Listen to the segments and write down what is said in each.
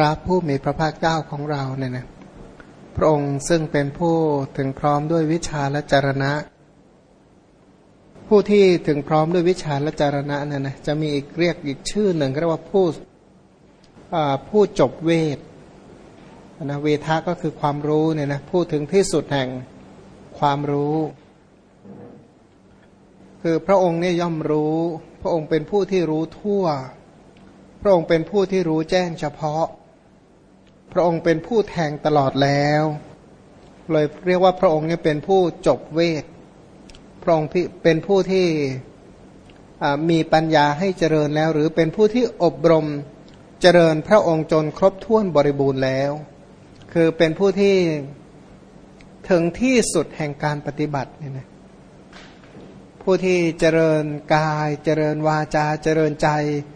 ระผู้มีพระภาคเจ้าของเราเนี่ยนะพระองค์ซึ่งเป็นผู้ถึงพร้อมด้วยวิชาและจรณะ ผู้ที่ถึงพร้อมด้วยวิชาและจรณะเนี่ยนะจะมีอีกเรียกอีกชื่อหนึ่งเรียกว่าผู้ผู้จบเวทนะเวทะก็คือความรู้เนี่ยนะพูดถึงที่สุดแห่งความรู้ คือพระองค์เนี่ยย่อมรู้ พระองค์เป็นผู้ที่รู้ทั่ว พระองค์เป็นผู้ที่รู้แจ้งเฉพาะ พระองค์เป็นผู้แทงตลอดแล้ว เลยเรียกว่าพระองค์เนี่ยเป็นผู้จบเวท พระองค์เป็นผู้ที่มีปัญญาให้เจริญแล้ว หรือเป็นผู้ที่อบรมเจริญพระองค์จนครบถ้วนบริบูรณ์แล้ว คือเป็นผู้ที่ถึงที่สุดแห่งการปฏิบัติเนี่ยนะผู้ที่เจริญกาย เจริญวาจาเจริญใจเ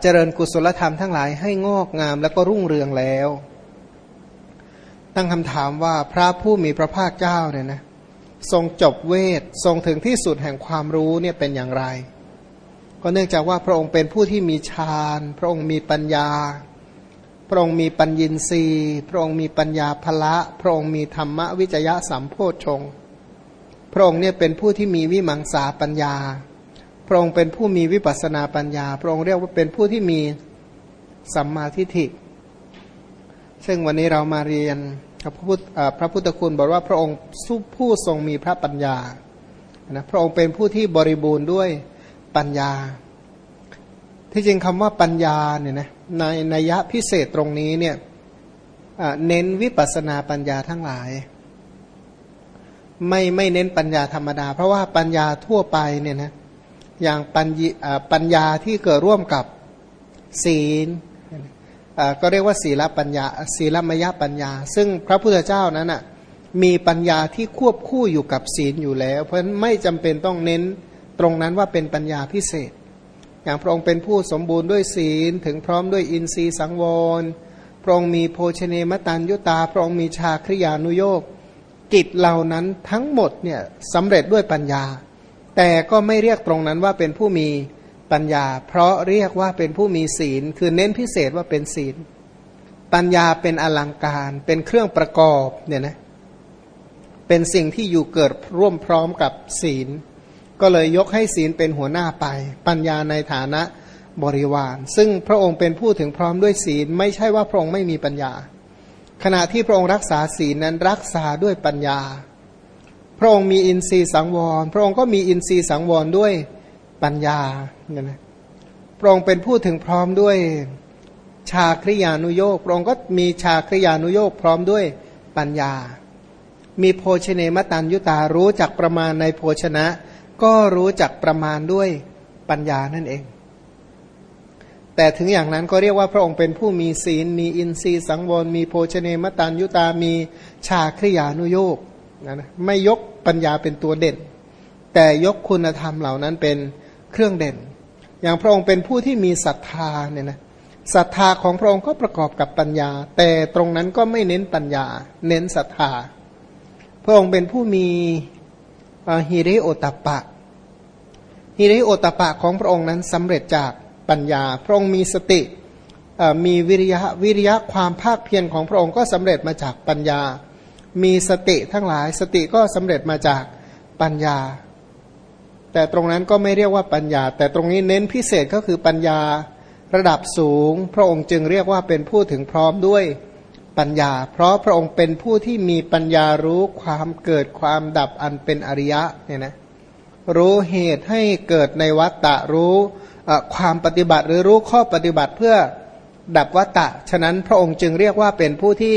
เจริญกุศลธรรมทั้งหลายให้งอกงามแล้วก็รุ่งเรืองแล้ว ตั้งคำถามว่าพระผู้มีพระภาคเจ้าเนี่ยนะทรงจบเวททรงถึงที่สุดแห่งความรู้เนี่ยเป็นอย่างไร ก็เนื่องจากว่าพระองค์เป็นผู้ที่มีฌานพระองค์มีปัญญา พระองค์มีปัญญินทรีย์พระองค์มีปัญญาภละ พระองค์มีธรรมวิจยะสัมโพชงพระองค์เนี่ยเป็นผู้ที่มีวิมังสาปัญญา พระองค์เป็นผู้มีวิปัสนาปัญญา พระองค์เรียกว่าเป็นผู้ที่มีสัมมาทิฏฐิ ซึ่งวันนี้เรามาเรียนพระพุทธพระพุทธคุณบอกว่าพระองค์ผู้ทรงมีพระปัญญานะพระองค์เป็นผู้ที่บริบูรณ์ด้วยปัญญา ที่จริงคำว่าปัญญาเนี่ยนะในนัยพิเศษตรงนี้เนี่ยเน้นวิปัสนาปัญญาทั้งหลาย ไม่ไม่เน้นปัญญาธรรมดา เพราะว่าปัญญาทั่วไปเนี่ยนะ อย่างปัญปัญญาที่เกิดร่วมกับศีลก็เรียกว่าศีลปัญญาศีลมยปัญญา ซึ่งพระพุทธเจ้านั้นอะมีปัญญาที่ควบคู่อยู่กับศีลอยู่แล้ว เพราะฉะนั้นไม่จำเป็นต้องเน้นตรงนั้นว่าเป็นปัญญาพิเศษ อย่างพระองค์เป็นผู้สมบูรณ์ด้วยศีลถึงพร้อมด้วยอินทรีย์สังวรพระองค์มีโภชเนมตันยุตา พระองค์มีชาคริยานุโยกกิจเหล่านั้นทั้งหมดเนี่ยสำเร็จด้วยปัญญา แต่ก็ไม่เรียกตรงนั้นว่าเป็นผู้มีปัญญา เพราะเรียกว่าเป็นผู้มีศีล คือเน้นพิเศษว่าเป็นศีล ปัญญาเป็นอลังการ เป็นเครื่องประกอบเนี่ยนะเป็นสิ่งที่อยู่เกิดร่วมพร้อมกับศีล ก็เลยยกให้ศีลเป็นหัวหน้าไป ปัญญาในฐานะบริวาร ซึ่งพระองค์เป็นผู้ถึงพร้อมด้วยศีล ไม่ใช่ว่าพระองค์ไม่มีปัญญา ขณะที่พระองค์รักษาศีลนั้นรักษาด้วยปัญญา พระองค์มีอินทรีย์สังวร พระองค์ก็มีอินทรีย์สังวรด้วยปัญญาเนี่ยนะพระองค์เป็นผู้ถึงพร้อมด้วยชาคริยานุโยกพระองค์ก็มีชาคริยานุโยกพร้อมด้วยปัญญา มีโภชเนมตันยุตารู้จักประมาณในโภชนะ ก็รู้จักประมาณด้วยปัญญานั่นเอง แต่ถึงอย่างนั้นก็เรียกว่าพระองค์เป็นผู้มีศีล มีอินทรีย์สังวร มีโภชเนมตันยุตา มีชาคริยานุโยก นะไม่ยกปัญญาเป็นตัวเด่น แต่ยกคุณธรรมเหล่านั้นเป็นเครื่องเด่น อย่างพระองค์เป็นผู้ที่มีศรัทธาเนี่ยนะศรัทธาของพระองค์ก็ประกอบกับปัญญา แต่ตรงนั้นก็ไม่เน้นปัญญา เน้นศรัทธา พระองค์เป็นผู้มีฮิริโอตปะฮิริโอตปะของพระองค์นั้นสำเร็จจากปัญญา พระองค์มีสติมีวิริยะวิริยะความภาคเพียรของพระองค์ก็สำเร็จมาจากปัญญา มีสติทั้งหลาย สติก็สำเร็จมาจากปัญญา แต่ตรงนั้นก็ไม่เรียกว่าปัญญา แต่ตรงนี้เน้นพิเศษก็คือปัญญาระดับสูง พระองค์จึงเรียกว่าเป็นผู้ถึงพร้อมด้วยปัญญา เพราะพระองค์เป็นผู้ที่มีปัญญารู้ความเกิดความดับอันเป็นอริยะเนี่ยนะรู้เหตุให้เกิดในวัตตะรู้ความปฏิบัติหรือรู้ข้อปฏิบัติเพื่อดับวัตตะ ฉะนั้นพระองค์จึงเรียกว่าเป็นผู้ที่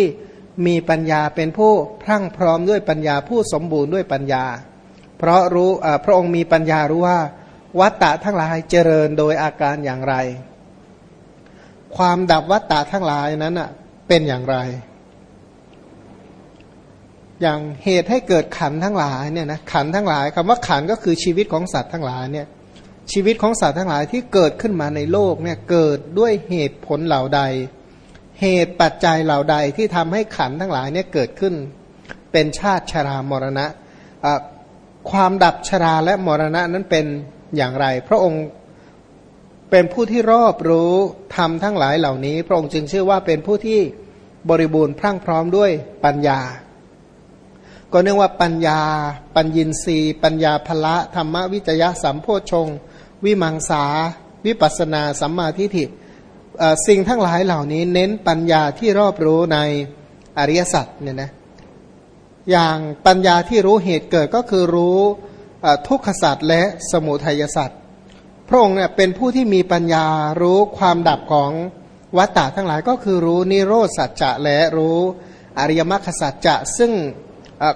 มีปัญญาเป็นผู้พรั่งพร้อมด้วยปัญญาผู้สมบูรณ์ด้วยปัญญา เพราะรู้พระองค์มีปัญญารู้ว่า วัตตะทั้งหลายเจริญโดยอาการอย่างไร ความดับวัตตะทั้งหลายนั้นเป็นอย่างไร อย่างเหตุให้เกิดขันทั้งหลายเนี่ยนะขันทั้งหลายคำว่าขันก็คือชีวิตของสัตว์ทั้งหลายเนี่ยชีวิตของสัตว์ทั้งหลายที่เกิดขึ้นมาในโลกเนี่ยเกิดด้วยเหตุผลเหล่าใด เหตุปัจจัยเหล่าใดที่ทำให้ขันทั้งหลายเนี่ยเกิดขึ้น เป็นชาติชรามรณะความดับชราและมรณะนั้นเป็นอย่างไร พระองค์เป็นผู้ที่รอบรู้ธรรมทั้งหลายเหล่านี้ พระองค์จึงชื่อว่าเป็นผู้ที่บริบูรณ์พรั่งพร้อมด้วยปัญญา ก็เนื่องว่าปัญญา ปัญญินรีปัญญาภละธรรมวิจยะสัมโพชง วิมังสา วิปัสนาสัมมาทิฏฐิ สิ่งทั้งหลายเหล่านี้เน้นปัญญาที่รอบรู้ในอริยสัจเนี่ยนะอย่างปัญญาที่รู้เหตุเกิดก็คือรู้ทุกขสัจและสมุทัยสัจพระองค์เนี่ยเป็นผู้ที่มีปัญญารู้ความดับของวัตตะทั้งหลายก็คือรู้นิโรธสัจจะและรู้อริยมรรคสัจจะซึ่ง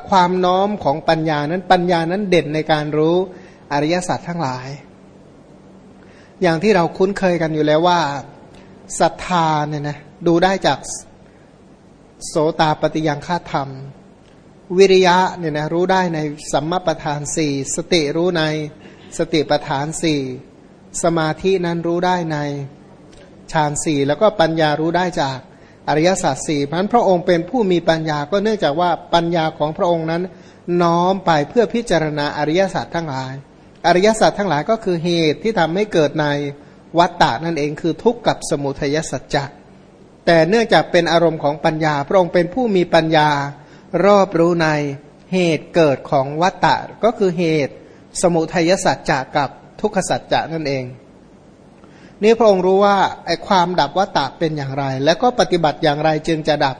ความน้อมของปัญญานั้นปัญญานั้นเด่นในการรู้อริยสัจทั้งหลาย อย่างที่เราคุ้นเคยกันอยู่แล้วว่า ศรัทธาเนี่ยนะดูได้จากโสตาปฏิยังฆาธรรม วิริยะเนี่ยนะรู้ได้ในสัมมาประธานสี่สติรู้ในสติประธานสี่สมาธินั้นรู้ได้ในฌานสี่แล้วก็ปัญญารู้ได้จากอริยสัจสี่เพราะพระองค์เป็นผู้มีปัญญาก็เนื่องจากว่าปัญญาของพระองค์นั้น น้อมไปเพื่อพิจารณาอริยสัจทั้งหลาย อริยสัจทั้งหลายก็คือเหตุที่ทำให้เกิดใน วัตตะนั่นเองคือทุกข์กับสมุทัยสัจจะแต่เนื่องจากเป็นอารมณ์ของปัญญา พระองค์เป็นผู้มีปัญญารอบรู้ในเหตุเกิดของวัตตะก็คือเหตุสมุทัยสัจจะกับทุกขสัจจะนั่นเอง นี่พระองค์รู้ว่าไอความดับวัตตะเป็นอย่างไร และก็ปฏิบัติอย่างไรจึงจะดับ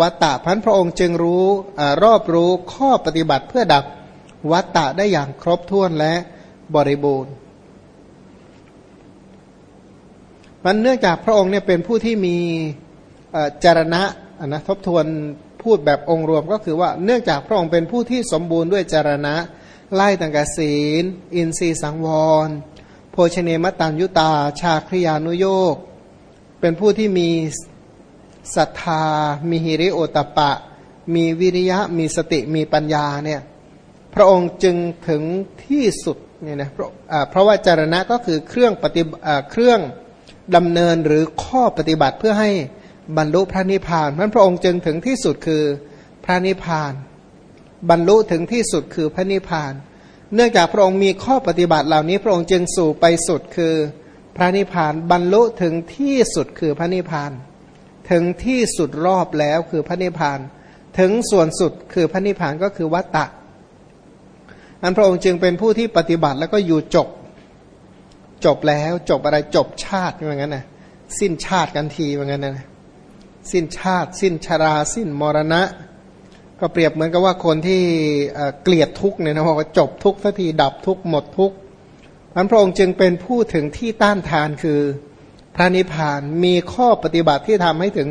วัตตะพันพระองค์จึงรู้อรอบรู้ข้อปฏิบัติเพื่อดับวัตตะได้อย่างครบถ้วนและบริบูรณ์ มันเนื่องจากพระองค์เนี่ยเป็นผู้ที่มีจารณะนะทบทวนพูดแบบองค์รวมก็คือว่าเนื่องจากพระองค์เป็นผู้ที่สมบูรณ์ด้วยจารณะ ไล่ตั้งแต่ศีล อินทรีสังวร โภชเนมตันยุตา ชาคริยานุโยกเป็นผู้ที่มีศรัทธา มีหิริโอตปะ มีวิริยะ มีสติมีปัญญาเนี่ยพระองค์จึงถึงที่สุดเนี่ยนะเพราะว่าจารณะก็คือเครื่องปฏิเครื่อง ดำเนินหรือข้อปฏิบัติเพื่อให้บรรลุพระนิพพานนั้นพระองค์จึงถึงที่สุดคือพระนิพพาน บรรลุถึงที่สุดคือพระนิพพาน เนื่องจากพระองค์มีข้อปฏิบัติเหล่านี้ พระองค์จึงสู่ไปสุดคือพระนิพพานบรรลุถึงที่สุดคือพระนิพพาน ถึงที่สุดรอบแล้วคือพระนิพพาน ถึงส่วนสุดคือพระนิพพานก็คือวัตตะอันพระองค์จึงเป็นผู้ที่ปฏิบัติแล้วก็อยู่จบ จบแล้วจบอะไรจบชาติเหมือนกันนะสิ้นชาติกันทีเหมือนกันนะสิ้นชาติ สิ้นชารา สิ้นมรณะ ก็เปรียบเหมือนกับว่าคนที่เกลียดทุกเนี่ยนะบอกว่าจบทุกสักทีดับทุกหมดทุกพันพระองค์จึงเป็นผู้ถึงที่ต้านทานคือพระนิพพานมีข้อปฏิบัติที่ทำให้ถึง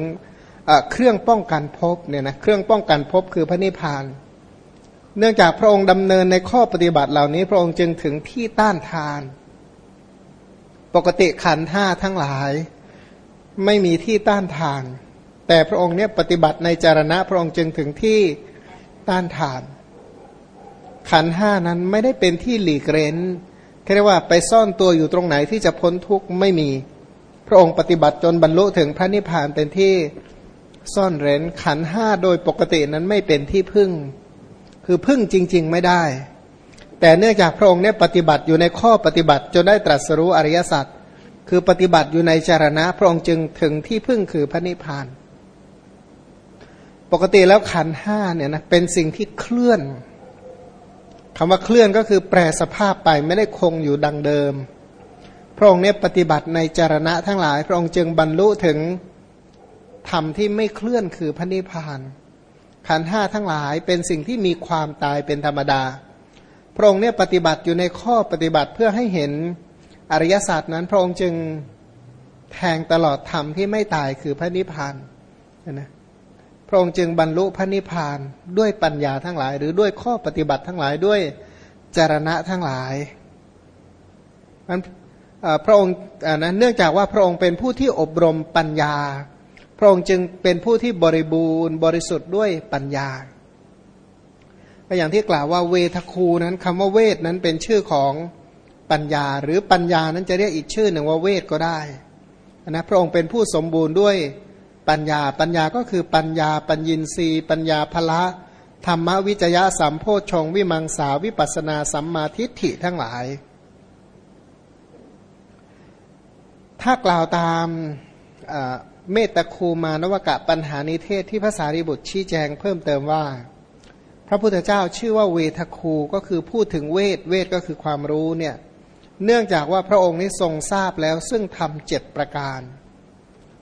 เครื่องป้องกันภพเนี่ยนะเครื่องป้องกันภพคือพระนิพพาน เนื่องจากพระองค์ดำเนินในข้อปฏิบัติเหล่านี้ พระองค์จึงถึงที่ต้านทาน ปกติขันห้าทั้งหลาย ไม่มีที่ต้านทาน แต่พระองค์เนี่ยปฏิบัติในจารณะพระองค์จึงถึงที่ต้านทาน ขันห้านั้นไม่ได้เป็นที่หลีกเร้นเรียกว่าไปซ่อนตัวอยู่ตรงไหนที่จะพ้นทุกข์ไม่มี พระองค์ปฏิบัติจนบรรลุถึงพระนิพพานเป็นที่ซ่อนเร้นขันห้าโดยปกตินั้นไม่เป็นที่พึ่ง คือพึ่งจริง ๆ ไม่ได้ แต่เนื่องจากพระองค์เนี่ยปฏิบัติอยู่ในข้อปฏิบัติจนได้ตรัสรู้อริยสัจคือปฏิบัติอยู่ในจารณะ พระองค์จึงถึงที่พึ่งคือพระนิพพาน ปกติแล้วขันห้าเนี่ยนะเป็นสิ่งที่เคลื่อนคำว่าเคลื่อนก็คือแปรสภาพไปไม่ได้คงอยู่ดังเดิม พระองค์เนี่ยปฏิบัติในจารณะทั้งหลาย พระองค์จึงบรรลุถึงธรรมที่ไม่เคลื่อนคือพระนิพพานขันห้าทั้งหลายเป็นสิ่งที่มีความตายเป็นธรรมดา ระองค์เนี่ยปฏิบัติอยู่ในข้อปฏิบัติเพื่อให้เห็นอริยศาสตร์นั้น พระองค์จึงแทงตลอดธรรมที่ไม่ตายคือพระนิพพานนะพระองค์จึงบรรลุพระนิพพานด้วยปัญญาทั้งหลาย หรือด้วยข้อปฏิบัติทั้งหลายด้วยจารณะทั้งหลายนั้นพระองค์นะเนื่องจากว่าพระองค์เป็นผู้ที่อบรมปัญญา พระองค์จึงเป็นผู้ที่บริบูรณ์บริสุทธิ์ด้วยปัญญา ก็อย่างที่กล่าวว่าเวทคูนั้นคำว่าเวทนั้นเป็นชื่อของปัญญา หรือปัญญานั้นจะเรียกอีกชื่อหนึ่งว่าเวทก็ได้นะพระองค์เป็นผู้สมบูรณ์ด้วยปัญญา ปัญญาก็คือปัญญา ปัญญินรีปัญญาพละธรรมวิจยะสัมโพชงวิมังสาวิปัสนาสัมมาทิฏฐิทั้งหลาย ถ้ากล่าวตามเมตตคูมานวกะปัญหานิเทศที่ภาษาริบุตรชี้แจงเพิ่มเติมว่า พระพุทธเจ้าชื่อว่าเวทคูก็คือพูดถึงเวทเวทก็คือความรู้เนี่ยเนื่องจากว่าพระองค์นี้ทรงทราบแล้วซึ่งทำเจ็ดประการ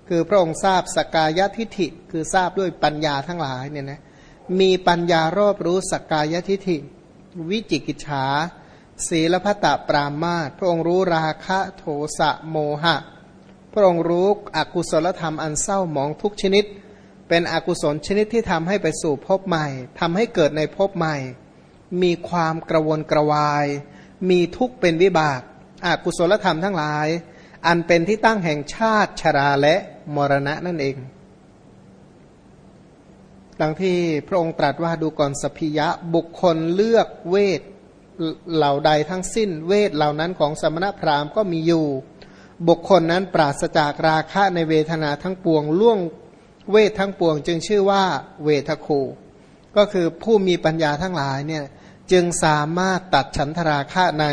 คือพระองค์ทราบสกายทิฐิ คือทราบด้วยปัญญาทั้งหลายเนี่ยนะมีปัญญารอบรู้สกายทิฐิ วิจิกิจฉาศีลพัตตปรามาตพระองค์รู้ราคะโทสะโมหะ พระองค์รู้อกุศลธรรมอันเศร้าหมองทุกชนิด เป็นอกุศลชนิดที่ทำให้ไปสู่ภพใหม่ทำให้เกิดในภพใหม่ มีความกระวนกระวาย มีทุกข์เป็นวิบากอากุศลธรรมทั้งหลาย อันเป็นที่ตั้งแห่งชาติชราและมรณะนั่นเอง ดังที่พระองค์ตรัสว่าดูก่อนสพิยะบุคคลเลือกเวทเหล่าใดทั้งสิ้น เวทเหล่านั้นของสมณพราหมณ์ก็มีอยู่ บุคคลนั้นปราศจากราคะในเวทนาทั้งปวงล่วง เวททั้งปวงจึงชื่อว่าเวทคู ก็คือผู้มีปัญญาทั้งหลายเนี่ยจึงสามารถตัดฉันทราคะใน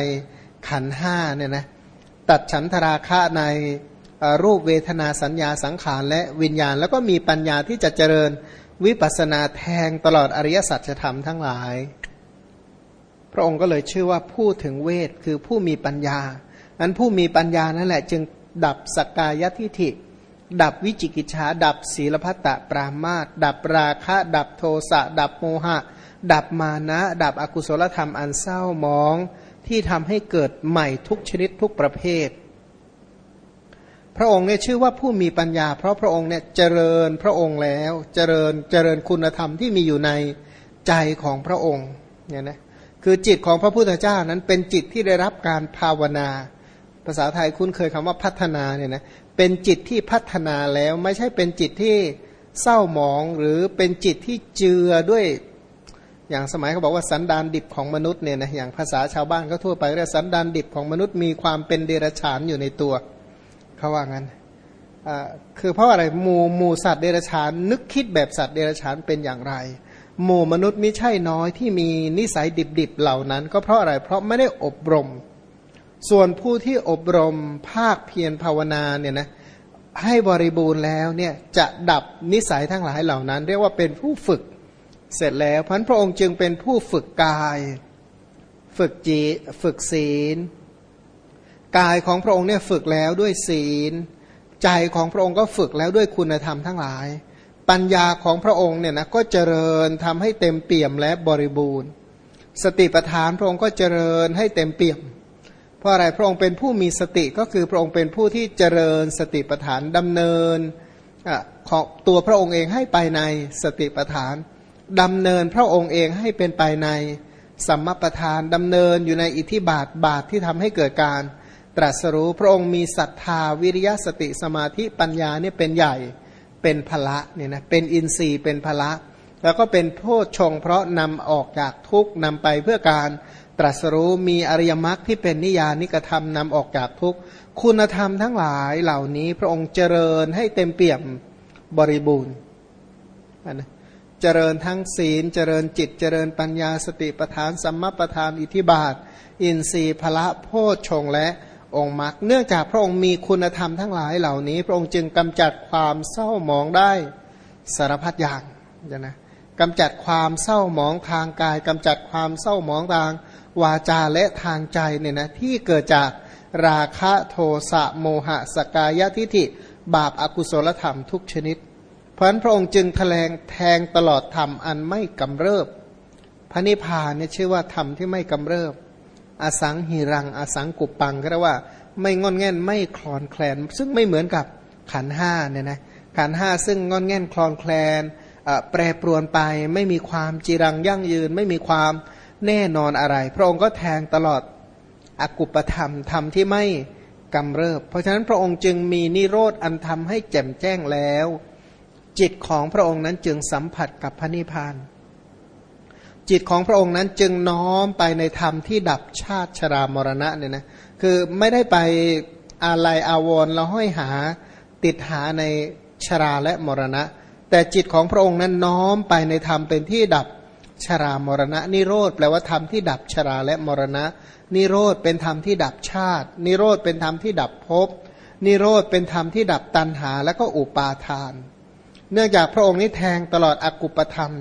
ขันห้าเนี่ยนะตัดฉันทราคะในรูปเวทนาสัญญาสังขารและวิญญาณ แล้วก็มีปัญญาที่จะเจริญวิปัสนาแทงตลอดอริยสัจธรรมทั้งหลาย พระองค์ก็เลยชื่อว่าผู้ถึงเวทคือผู้มีปัญญาอันผู้มีปัญญานั่นแหละ จึงดับสกกายทิฐิ ดับวิจิกิจฉาดับศีลพัตตปรามาตดับราคะ ดับโทสะ ดับโมหะ ดับมานะ ดับอกุศลธรรมอันเศร้ามอง ที่ทำให้เกิดใหม่ทุกชนิดทุกประเภท พระองค์เนี่ยชื่อว่าผู้มีปัญญา เพราะพระองค์เนี่ยเจริญพระองค์แล้วเจริญเจริญคุณธรรมที่มีอยู่ในใจของพระองค์เนี่ยนะคือจิตของพระพุทธเจ้านั้นเป็นจิตที่ได้รับการภาวนา ภาษาไทยคุ้นเคยคำว่าพัฒนาเนี่ยนะ เป็นจิตที่พัฒนาแล้วไม่ใช่เป็นจิตที่เศร้าหมองหรือเป็นจิตที่เจือด้วย อย่างสมัยเขาบอกว่าสันดานดิบของมนุษย์เนี่ยนะอย่างภาษาชาวบ้านก็ทั่วไปเรียกสันดานดิบของมนุษย์มีความเป็นเดรัจฉานอยู่ในตัวเขาว่างั้นคือเพราะอะไรหมู่หมู่สัตว์เดรัจฉานนึกคิดแบบสัตว์เดรัจฉานเป็นอย่างไร หมู่มนุษย์มิใช่น้อยที่มีนิสัยดิบๆเหล่านั้น ก็เพราะอะไรเพราะไม่ได้อบรม ส่วนผู้ที่อบรมภาคเพียรภาวนาเนี่ยนะให้บริบูรณ์แล้วเนี่ยจะดับนิสัยทั้งหลายเหล่านั้น เรียกว่าเป็นผู้ฝึกเสร็จแล้วพันพระองค์จึงเป็นผู้ฝึกกาย ฝึกจีฝึกศีล กายของพระองค์เนี่ยฝึกแล้วด้วยศีล ใจของพระองค์ก็ฝึกแล้วด้วยคุณธรรมทั้งหลาย ปัญญาของพระองค์เนี่ยนะก็เจริญทำให้เต็มเปี่ยมและบริบูรณ์ สติปัฏฐานพระองค์ก็เจริญให้เต็มเปี่ยมเราะอะไรพระองค์เป็นผู้มีสติก็คือพระองค์เป็นผู้ที่เจริญสติปัฏฐานดำเนินของตัวพระองค์เองให้ไปในสติปัฏฐานดำเนินพระองค์เองให้เป็นไปในสัมมาประธานดำเนินอยู่ในอิทธิบาทบาทที่ทำให้เกิดการตรัสรู้พระองค์มีศรัทธาวิริยะสติสมาธิปัญญาเนี่ยเป็นใหญ่เป็นพละเนี่ยนะเป็นอินทรีย์เป็นพละ แล้วก็เป็นโพชฌงเพราะนำออกจากทุกนำไปเพื่อการ ตรัสรู้มีอริยมรรคที่เป็นนิยานิกธรรมนำออกจากทุกคุณธรรมทั้งหลายเหล่านี้พระองค์เจริญให้เต็มเปี่ยมบริบูรณ์นะเจริญทั้งศีลเจริญจิตเจริญปัญญาสติปทานสัมมาปทานอิทิบาท อินทรีย์พละโพชฌงและองค์มรรคเนื่องจากพระองค์มีคุณธรรมทั้งหลายเหล่านี้ พระองค์จึงกำจัดความเศร้าหมองได้สารพัดอย่างนะกำจัดความเศร้าหมองทางกายกำจัดความเศร้าหมองทาง วาจาและทางใจเนี่ยนะที่เกิดจากราคะโทสะโมหะสกายทิฐิ บาปอากุศลธรรมทุกชนิด เพราะนั้นพระองค์จึงแถลงแทงตลอดธรรมอันไม่กำเริบ พระนิพพานเนี่ยชื่อว่าธรรมที่ไม่กำเริบ อสังหิรัง อสังกุปปังก็เรียกว่าไม่งอนแง่นไม่คลอนแคลน ซึ่งไม่เหมือนกับขันห้าเนี่ยนะขันห้าซึ่งงอนแง่นคลอนแคลนแปรปรวนไป ไม่มีความจีรังยั่งยืน ไม่มีความ แน่นอนอะไร พระองค์ก็แทงตลอดอกุปธรรมธรรมที่ไม่กำเริบ เพราะฉะนั้นพระองค์จึงมีนิโรธอันทำให้แจ่มแจ้งแล้ว จิตของพระองค์นั้นจึงสัมผัสกับพระนิพพาน จิตของพระองค์นั้นจึงน้อมไปในธรรมที่ดับชาติชรามรณะเนี่ยนะคือไม่ได้ไปอะไรอาวรแล้วห้อยหาติดหาในชราและมรณะ แต่จิตของพระองค์นั้นน้อมไปในธรรมเป็นที่ดับ ชรามรณะ นิโรธแปลว่าธรรมที่ดับชราและมรณะ นิโรธเป็นธรรมที่ดับชาติ นิโรธเป็นธรรมที่ดับภพนิโรธเป็นธรรมที่ดับตัณหาและก็อุปาทาน เนื่องจากพระองค์นี้แทงตลอดอกุปธรรม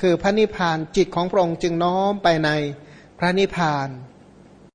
คือพระนิพพานจิตของพระองค์จึงน้อมไปในพระนิพพาน